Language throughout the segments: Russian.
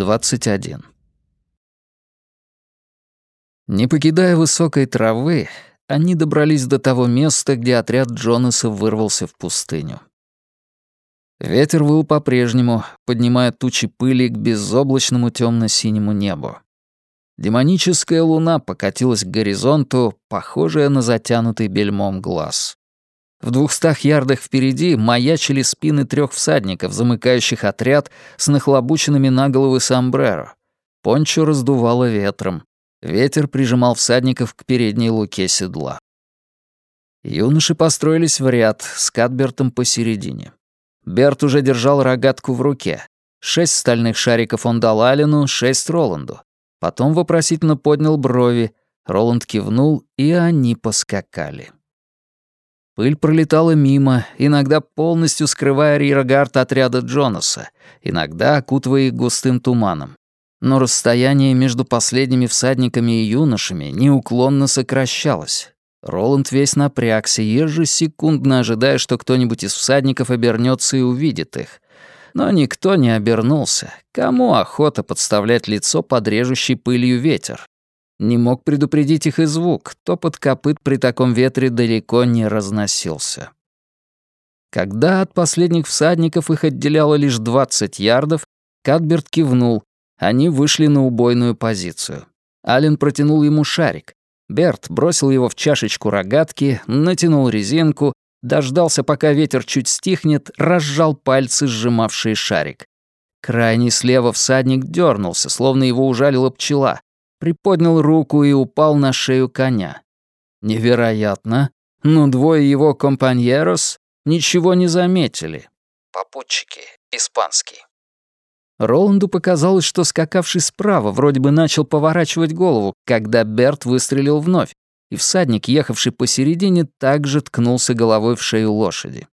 21. Не покидая высокой травы, они добрались до того места, где отряд Джонаса вырвался в пустыню. Ветер выл по-прежнему, поднимая тучи пыли к безоблачному темно-синему небу. Демоническая луна покатилась к горизонту, похожая на затянутый бельмом глаз. В двухстах ярдах впереди маячили спины трех всадников, замыкающих отряд с нахлобученными на головы сомбреро. Пончо раздувало ветром. Ветер прижимал всадников к передней луке седла. Юноши построились в ряд, с Кадбертом посередине. Берт уже держал рогатку в руке. Шесть стальных шариков он дал Алину, шесть Роланду. Потом вопросительно поднял брови. Роланд кивнул, и они поскакали. Пыль пролетала мимо, иногда полностью скрывая риергард отряда Джонаса, иногда окутывая их густым туманом. Но расстояние между последними всадниками и юношами неуклонно сокращалось. Роланд весь напрягся, ежесекундно ожидая, что кто-нибудь из всадников обернется и увидит их. Но никто не обернулся. Кому охота подставлять лицо под режущей пылью ветер? Не мог предупредить их и звук, топот копыт при таком ветре далеко не разносился. Когда от последних всадников их отделяло лишь 20 ярдов, Кадберт кивнул, они вышли на убойную позицию. Ален протянул ему шарик. Берт бросил его в чашечку рогатки, натянул резинку, дождался, пока ветер чуть стихнет, разжал пальцы, сжимавшие шарик. Крайний слева всадник дернулся, словно его ужалила пчела, приподнял руку и упал на шею коня. Невероятно, но двое его компаньерос ничего не заметили. Попутчики, испанский. Роланду показалось, что скакавший справа вроде бы начал поворачивать голову, когда Берт выстрелил вновь, и всадник, ехавший посередине, также ткнулся головой в шею лошади.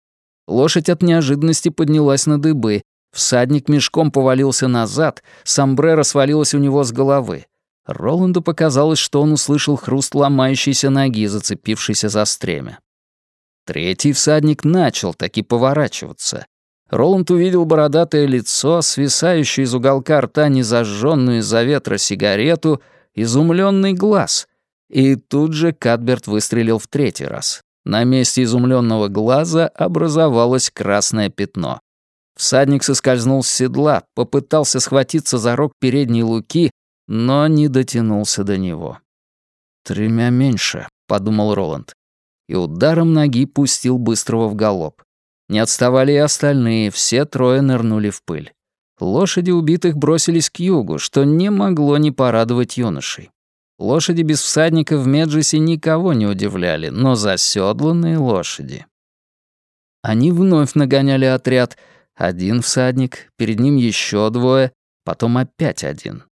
Лошадь от неожиданности поднялась на дыбы, всадник мешком повалился назад, сомбреро свалилось у него с головы. Роланду показалось, что он услышал хруст ломающейся ноги, зацепившейся за стремя. Третий всадник начал таки поворачиваться. Роланд увидел бородатое лицо, свисающее из уголка рта незажженную из-за ветра сигарету, изумленный глаз. И тут же Кадберт выстрелил в третий раз. На месте изумленного глаза образовалось красное пятно. Всадник соскользнул с седла, попытался схватиться за рог передней луки, но не дотянулся до него. «Тремя меньше», — подумал Роланд. И ударом ноги пустил быстрого в галоп. Не отставали и остальные, все трое нырнули в пыль. Лошади убитых бросились к югу, что не могло не порадовать юношей. Лошади без всадника в Меджисе никого не удивляли, но заседланные лошади. Они вновь нагоняли отряд. Один всадник, перед ним еще двое, потом опять один.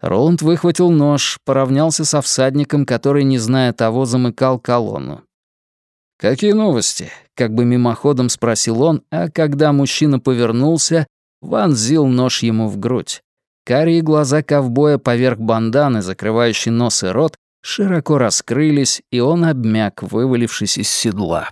Роланд выхватил нож, поравнялся со всадником, который, не зная того, замыкал колонну. «Какие новости?» — как бы мимоходом спросил он, а когда мужчина повернулся, вонзил нож ему в грудь. Карие глаза ковбоя поверх банданы, закрывающей нос и рот, широко раскрылись, и он обмяк, вывалившись из седла.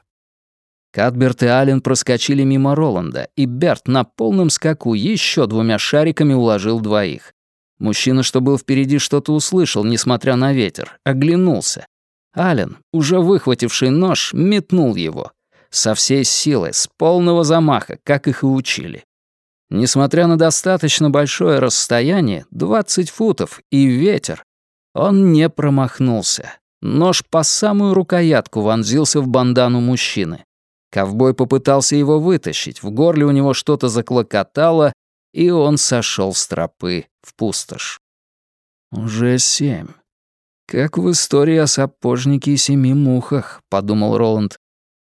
Кадберт и Аллен проскочили мимо Роланда, и Берт на полном скаку еще двумя шариками уложил двоих. Мужчина, что был впереди, что-то услышал, несмотря на ветер, оглянулся. Ален, уже выхвативший нож, метнул его. Со всей силы, с полного замаха, как их и учили. Несмотря на достаточно большое расстояние, 20 футов и ветер, он не промахнулся. Нож по самую рукоятку вонзился в бандану мужчины. Ковбой попытался его вытащить, в горле у него что-то заклокотало, и он сошел с тропы в пустошь. Уже семь. «Как в истории о сапожнике и семи мухах», — подумал Роланд.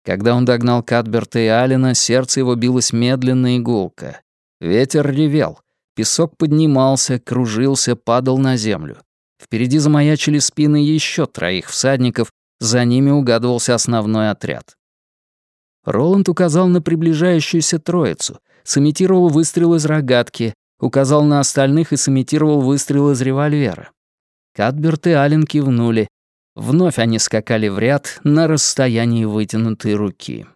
Когда он догнал Кадберта и Алина, сердце его билось медленно и гулко. Ветер ревел, песок поднимался, кружился, падал на землю. Впереди замаячили спины еще троих всадников, за ними угадывался основной отряд. Роланд указал на приближающуюся троицу, сымитировал выстрел из рогатки, указал на остальных и сымитировал выстрел из револьвера. Кадберт и Ален кивнули. Вновь они скакали в ряд на расстоянии вытянутой руки.